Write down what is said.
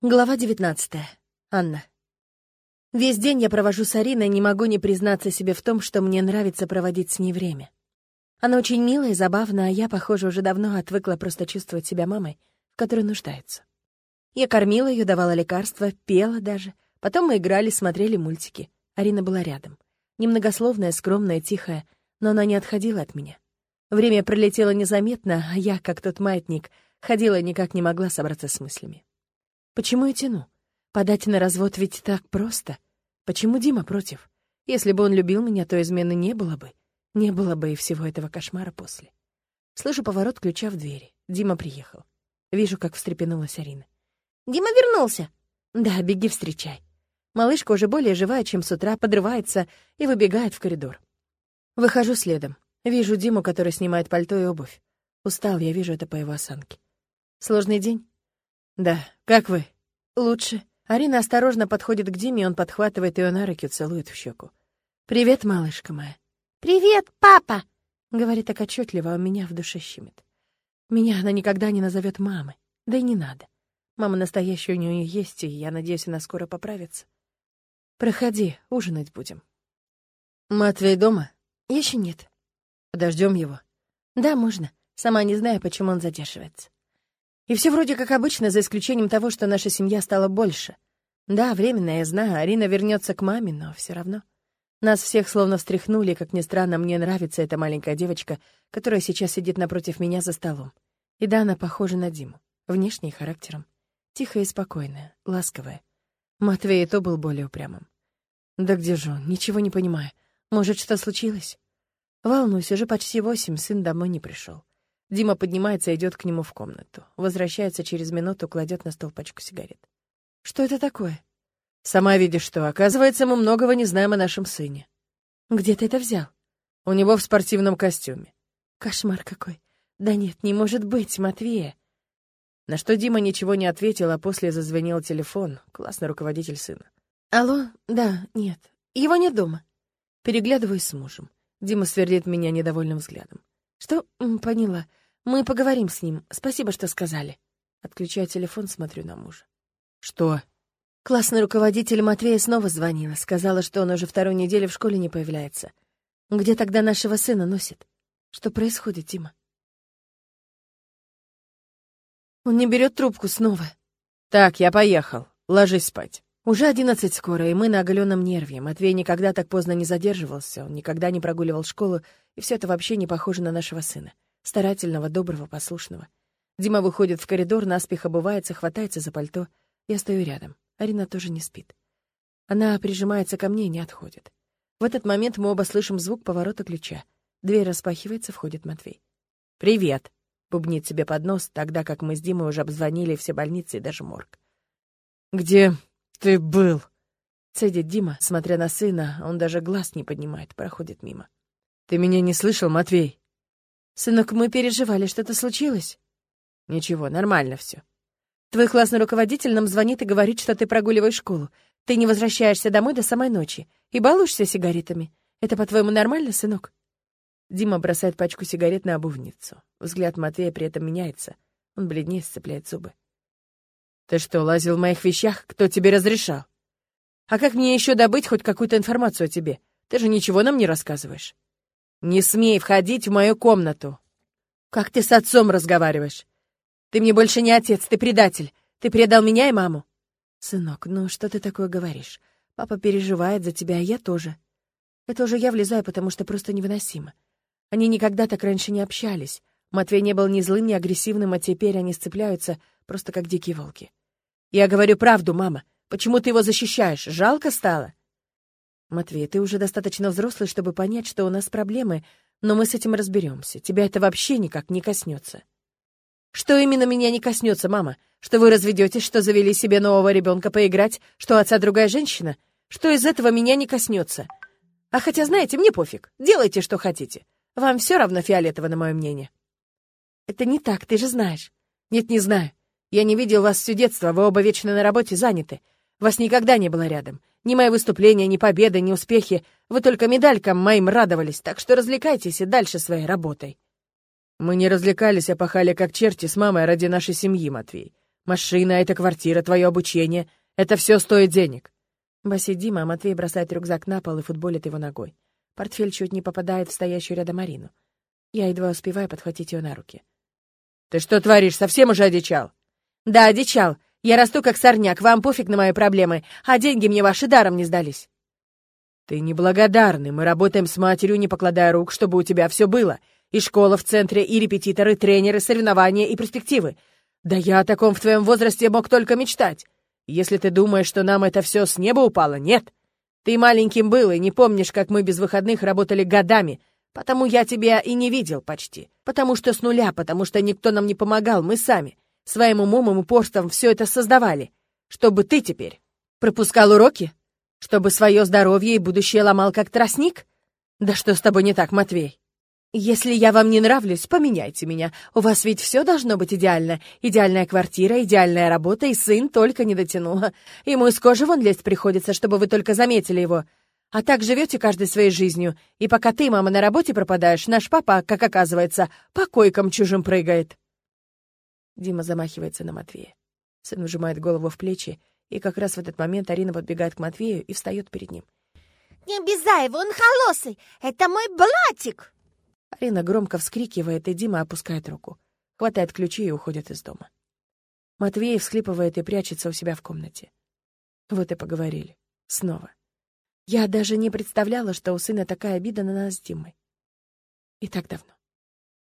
Глава 19. Анна. Весь день я провожу с Ариной, не могу не признаться себе в том, что мне нравится проводить с ней время. Она очень милая и забавная, а я, похоже, уже давно отвыкла просто чувствовать себя мамой, в которой нуждается. Я кормила ее, давала лекарства, пела даже. Потом мы играли, смотрели мультики. Арина была рядом. Немногословная, скромная, тихая, но она не отходила от меня. Время пролетело незаметно, а я, как тот маятник, ходила и никак не могла собраться с мыслями. Почему я тяну? Подать на развод ведь так просто. Почему Дима против? Если бы он любил меня, то измены не было бы. Не было бы и всего этого кошмара после. Слышу поворот ключа в двери. Дима приехал. Вижу, как встрепенулась Арина. «Дима вернулся!» «Да, беги встречай». Малышка уже более живая, чем с утра, подрывается и выбегает в коридор. Выхожу следом. Вижу Диму, который снимает пальто и обувь. Устал, я вижу это по его осанке. Сложный день? «Да, как вы?» «Лучше». Арина осторожно подходит к Диме, он подхватывает ее на руки, целует в щеку. «Привет, малышка моя». «Привет, папа!» — говорит так отчетливо, а у меня в душе щемит. Меня она никогда не назовет мамой, да и не надо. Мама настоящая у нее есть, и я надеюсь, она скоро поправится. Проходи, ужинать будем. Матвей дома? Еще нет. Подождем его? Да, можно. Сама не знаю, почему он задерживается. И все вроде как обычно, за исключением того, что наша семья стала больше. Да, временно, я знаю, Арина вернется к маме, но все равно. Нас всех словно встряхнули, как ни странно, мне нравится эта маленькая девочка, которая сейчас сидит напротив меня за столом. И да, она похожа на Диму, внешне и характером. Тихая и спокойная, ласковая. Матвей и то был более упрямым. Да где же он? Ничего не понимаю. Может, что случилось? Волнуюсь, уже почти восемь, сын домой не пришел. Дима поднимается и идет к нему в комнату. Возвращается через минуту, кладет на стол пачку сигарет. Что это такое? Сама видишь, что, оказывается, мы многого не знаем о нашем сыне. Где ты это взял? У него в спортивном костюме. Кошмар какой. Да нет, не может быть, Матвея. На что Дима ничего не ответил, а после зазвонил телефон. Классный руководитель сына. Алло? Да, нет. Его нет дома. Переглядываюсь с мужем. Дима сверлит меня недовольным взглядом. Что? Поняла. Мы поговорим с ним. Спасибо, что сказали. Отключаю телефон, смотрю на мужа. Что? Классный руководитель Матвея снова звонила. Сказала, что он уже вторую неделю в школе не появляется. Где тогда нашего сына носит? Что происходит, Дима? Он не берет трубку снова. Так, я поехал. Ложись спать. Уже одиннадцать скоро, и мы на оголенном нерве. Матвей никогда так поздно не задерживался, он никогда не прогуливал школу, и все это вообще не похоже на нашего сына старательного, доброго, послушного. Дима выходит в коридор, наспех обувается, хватается за пальто. Я стою рядом. Арина тоже не спит. Она прижимается ко мне и не отходит. В этот момент мы оба слышим звук поворота ключа. Дверь распахивается, входит Матвей. «Привет!» — бубнит себе под нос, тогда как мы с Димой уже обзвонили все больницы и даже морг. «Где ты был?» — цедит Дима, смотря на сына, он даже глаз не поднимает, проходит мимо. «Ты меня не слышал, Матвей?» «Сынок, мы переживали, что-то случилось?» «Ничего, нормально все. Твой классный руководитель нам звонит и говорит, что ты прогуливаешь школу. Ты не возвращаешься домой до самой ночи и балуешься сигаретами. Это, по-твоему, нормально, сынок?» Дима бросает пачку сигарет на обувницу. Взгляд Матвея при этом меняется. Он бледнее сцепляет зубы. «Ты что, лазил в моих вещах? Кто тебе разрешал? А как мне еще добыть хоть какую-то информацию о тебе? Ты же ничего нам не рассказываешь». «Не смей входить в мою комнату!» «Как ты с отцом разговариваешь? Ты мне больше не отец, ты предатель. Ты предал меня и маму». «Сынок, ну что ты такое говоришь? Папа переживает за тебя, а я тоже. Это уже я влезаю, потому что просто невыносимо. Они никогда так раньше не общались. Матвей не был ни злым, ни агрессивным, а теперь они сцепляются просто как дикие волки. Я говорю правду, мама. Почему ты его защищаешь? Жалко стало?» «Матвей, ты уже достаточно взрослый, чтобы понять, что у нас проблемы, но мы с этим разберемся. Тебя это вообще никак не коснется». «Что именно меня не коснется, мама? Что вы разведетесь, что завели себе нового ребенка поиграть, что отца другая женщина? Что из этого меня не коснется? А хотя, знаете, мне пофиг. Делайте, что хотите. Вам все равно фиолетово на мое мнение». «Это не так, ты же знаешь». «Нет, не знаю. Я не видел вас все детство, вы оба вечно на работе заняты. Вас никогда не было рядом. Ни мои выступления, ни победы, ни успехи. Вы только медалькам моим радовались, так что развлекайтесь и дальше своей работой». Мы не развлекались, а пахали как черти с мамой ради нашей семьи, Матвей. Машина, это квартира, твое обучение. Это все стоит денег. Басит Дима, а Матвей бросает рюкзак на пол и футболит его ногой. Портфель чуть не попадает в стоящую рядом Марину. Я едва успеваю подхватить ее на руки. «Ты что творишь? Совсем уже одичал?» «Да, одичал. Я расту как сорняк, вам пофиг на мои проблемы, а деньги мне ваши даром не сдались». «Ты неблагодарный. Мы работаем с матерью, не покладая рук, чтобы у тебя все было. И школа в центре, и репетиторы, тренеры, соревнования и перспективы. Да я о таком в твоем возрасте мог только мечтать. Если ты думаешь, что нам это все с неба упало, нет. Ты маленьким был и не помнишь, как мы без выходных работали годами, потому я тебя и не видел почти. Потому что с нуля, потому что никто нам не помогал, мы сами. Своим умом и упорством все это создавали. Чтобы ты теперь пропускал уроки? Чтобы свое здоровье и будущее ломал как тростник? Да что с тобой не так, Матвей? Если я вам не нравлюсь, поменяйте меня. У вас ведь все должно быть идеально. Идеальная квартира, идеальная работа, и сын только не дотянула. Ему из кожи вон лезть приходится, чтобы вы только заметили его. А так живете каждой своей жизнью. И пока ты, мама, на работе пропадаешь, наш папа, как оказывается, по койкам чужим прыгает. Дима замахивается на Матвея. Сын выжимает голову в плечи, и как раз в этот момент Арина подбегает к Матвею и встает перед ним. «Не обязай его, он холосый! Это мой блатик!» Арина громко вскрикивает, и Дима опускает руку, хватает ключи и уходит из дома. Матвей всхлипывает и прячется у себя в комнате. Вот и поговорили. Снова. Я даже не представляла, что у сына такая обида на нас с Димой. И так давно.